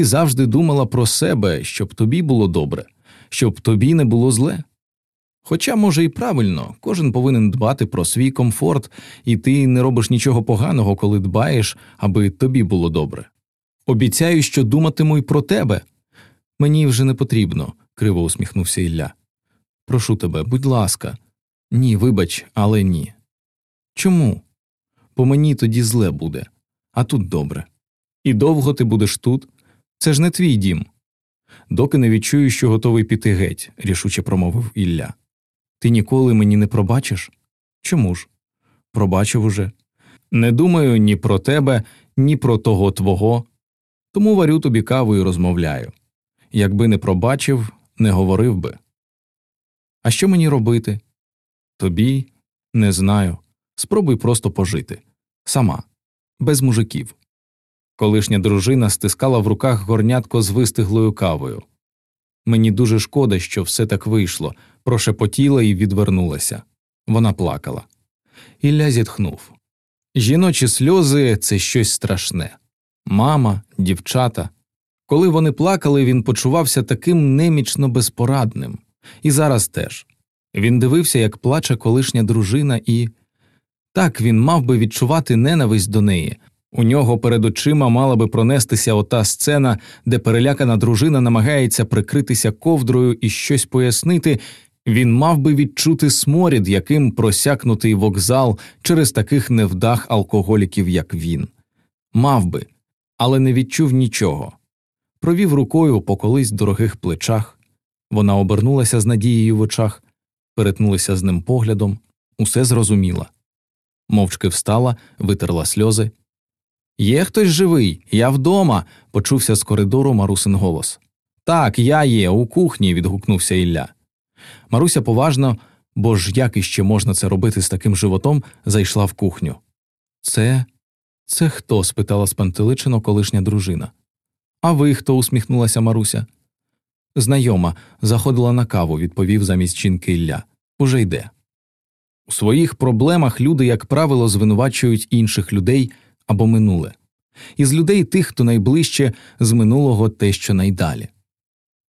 Ти завжди думала про себе, щоб тобі було добре, щоб тобі не було зле. Хоча, може, і правильно, кожен повинен дбати про свій комфорт, і ти не робиш нічого поганого, коли дбаєш, аби тобі було добре. Обіцяю, що думатиму й про тебе. Мені вже не потрібно, криво усміхнувся Ілля. Прошу тебе, будь ласка, ні, вибач, але ні. Чому? Бо мені тоді зле буде, а тут добре. І довго ти будеш тут? Це ж не твій дім. Доки не відчую, що готовий піти геть, рішуче промовив Ілля. Ти ніколи мені не пробачиш? Чому ж? Пробачив уже. Не думаю ні про тебе, ні про того твого, тому варю тобі каву і розмовляю. Якби не пробачив, не говорив би. А що мені робити? Тобі не знаю. Спробуй просто пожити. Сама, без мужиків. Колишня дружина стискала в руках горнятко з вистиглою кавою. Мені дуже шкода, що все так вийшло, прошепотіла і відвернулася. Вона плакала. Ілля зітхнув. Жіночі сльози це щось страшне. Мама, дівчата. Коли вони плакали, він почувався таким немічно безпорадним. І зараз теж. Він дивився, як плаче колишня дружина, і так він мав би відчувати ненависть до неї. У нього перед очима мала би пронестися ота сцена, де перелякана дружина намагається прикритися ковдрою і щось пояснити. Він мав би відчути сморід, яким просякнутий вокзал через таких невдах алкоголіків, як він. Мав би, але не відчув нічого. Провів рукою по колись дорогих плечах. Вона обернулася з надією в очах, перетнулася з ним поглядом, усе зрозуміла. Мовчки встала, витерла сльози. Є хтось живий, я вдома. почувся з коридору Марусин голос. Так, я є, у кухні. відгукнувся Ілля. Маруся поважно, бо ж як іще можна це робити з таким животом, зайшла в кухню. Це це хто? спитала спантеличено колишня дружина. А ви хто? усміхнулася Маруся. Знайома, заходила на каву, відповів замість жінки Ілля. Уже йде. У своїх проблемах люди, як правило, звинувачують інших людей або минуле, із людей тих, хто найближче з минулого те, що найдалі.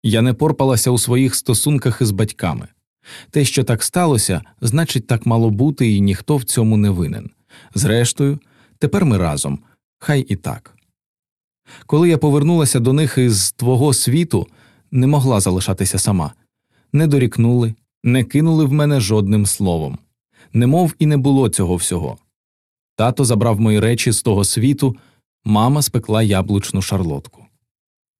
Я не порпалася у своїх стосунках із батьками. Те, що так сталося, значить, так мало бути, і ніхто в цьому не винен. Зрештою, тепер ми разом, хай і так. Коли я повернулася до них із твого світу, не могла залишатися сама, не дорікнули, не кинули в мене жодним словом, немов і не було цього всього. Тато забрав мої речі з того світу, мама спекла яблучну шарлотку.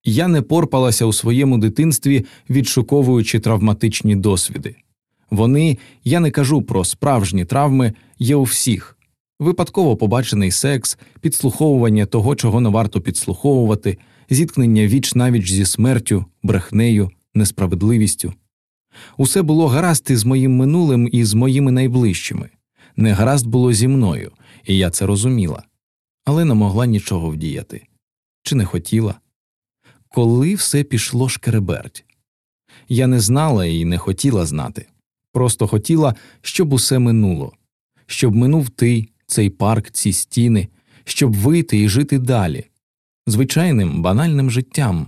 Я не порпалася у своєму дитинстві, відшуковуючи травматичні досвіди. Вони, я не кажу про справжні травми, є у всіх випадково побачений секс, підслуховування того, чого не варто підслуховувати, зіткнення віч навіч зі смертю, брехнею, несправедливістю. Усе було гаразд із моїм минулим і з моїми найближчими. Не гаразд було зі мною, і я це розуміла, але не могла нічого вдіяти. Чи не хотіла. Коли все пішло шкереберть, я не знала і не хотіла знати, просто хотіла, щоб усе минуло, щоб минув ти, цей парк, ці стіни, щоб вийти і жити далі, звичайним банальним життям,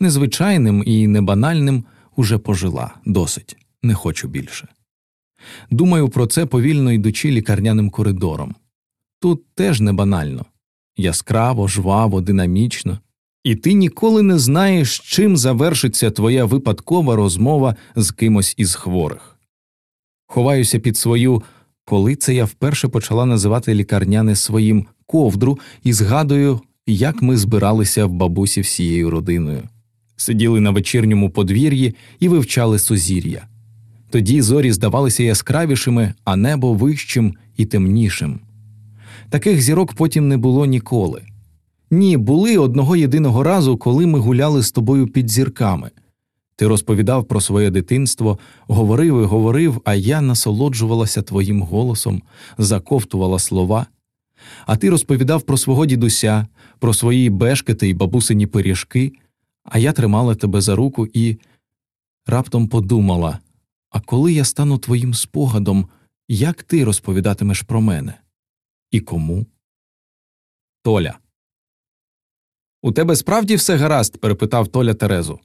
незвичайним і небанальним уже пожила досить, не хочу більше. Думаю про це повільно йдучи лікарняним коридором. Тут теж не банально яскраво, жваво, динамічно, і ти ніколи не знаєш, чим завершиться твоя випадкова розмова з кимось із хворих. Ховаюся під свою, коли це я вперше почала називати лікарняне своїм ковдру і згадую, як ми збиралися в бабусі всією родиною, сиділи на вечірньому подвір'ї і вивчали сузір'я. Тоді зорі здавалися яскравішими, а небо вищим і темнішим. Таких зірок потім не було ніколи. Ні, були одного єдиного разу, коли ми гуляли з тобою під зірками. Ти розповідав про своє дитинство, говорив і говорив, а я насолоджувалася твоїм голосом, заковтувала слова. А ти розповідав про свого дідуся, про свої бешкети й бабусині пиріжки, а я тримала тебе за руку і раптом подумала а коли я стану твоїм спогадом, як ти розповідатимеш про мене? І кому? Толя. У тебе справді все гаразд? перепитав Толя Терезу.